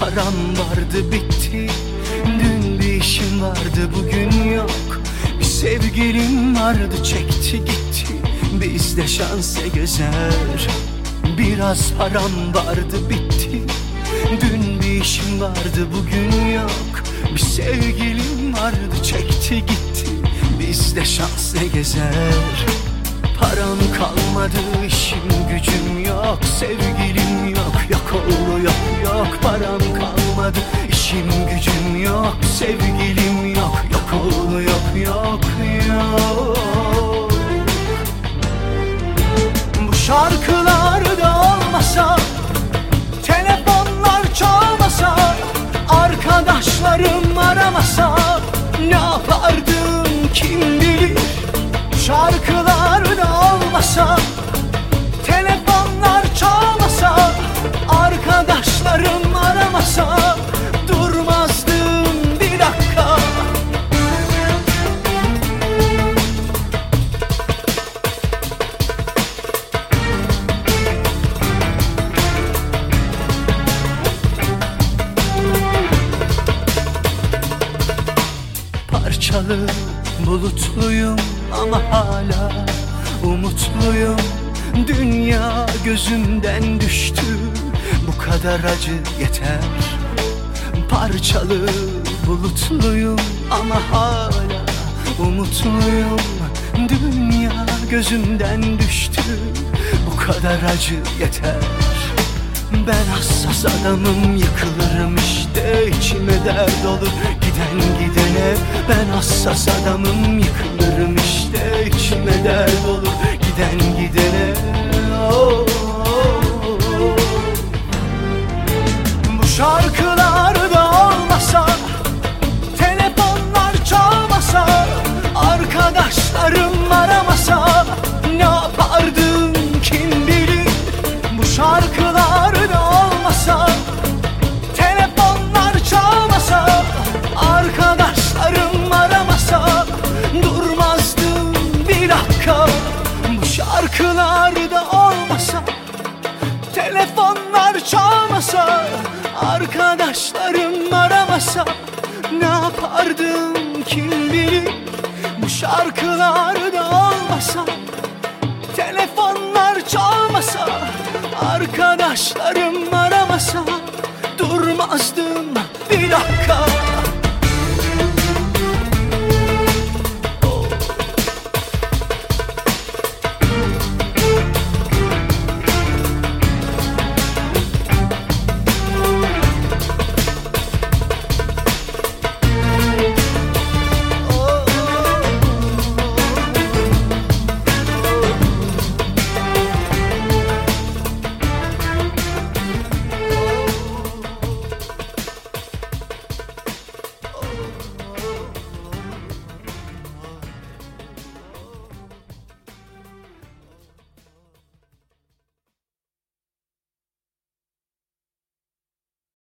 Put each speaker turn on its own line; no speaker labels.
param vardı bitti. Dün bir işim vardı bugün yok. Bir sevgilim vardı çekti gitti. Bizde şanse gezer. Biraz param vardı bitti. Dün bir işim vardı bugün yok. Bir sevgilim vardı çekti gitti. Bizde şans ne gezer. Param kalmadı işim gücüm yok. Sevgilim yok Sevgilim yok yok oldu yok yok yok. Bu şarkılar da olmasa Telefonlar çalmasa Arkadaşlarım aramasa Ne yapardım kim bilir? Şarkılar da olmasa Telefonlar çalmasa Arkadaşlarım Parçalı bulutluyum ama hala umutluyum. Dünya gözümden düştü bu kadar acı yeter. Parçalı bulutluyum ama hala umutluyum. Dünya gözümden düştü bu kadar acı yeter ben hassas adamım yıkılırım işte içime dert olur giden gidene Ben hassas adamım yıkılırım işte içime dert olur giden gidene Oh, oh, oh. Olmasa Telefonlar çalmasa Arkadaşlarım Bu şarkılar da olmasa Telefonlar çalmasa Arkadaşlarım aramasa Ne yapardım kim bilir Bu şarkılar da olmasa Telefonlar çalmasa Arkadaşlarım aramasa Durmazdım bir dakika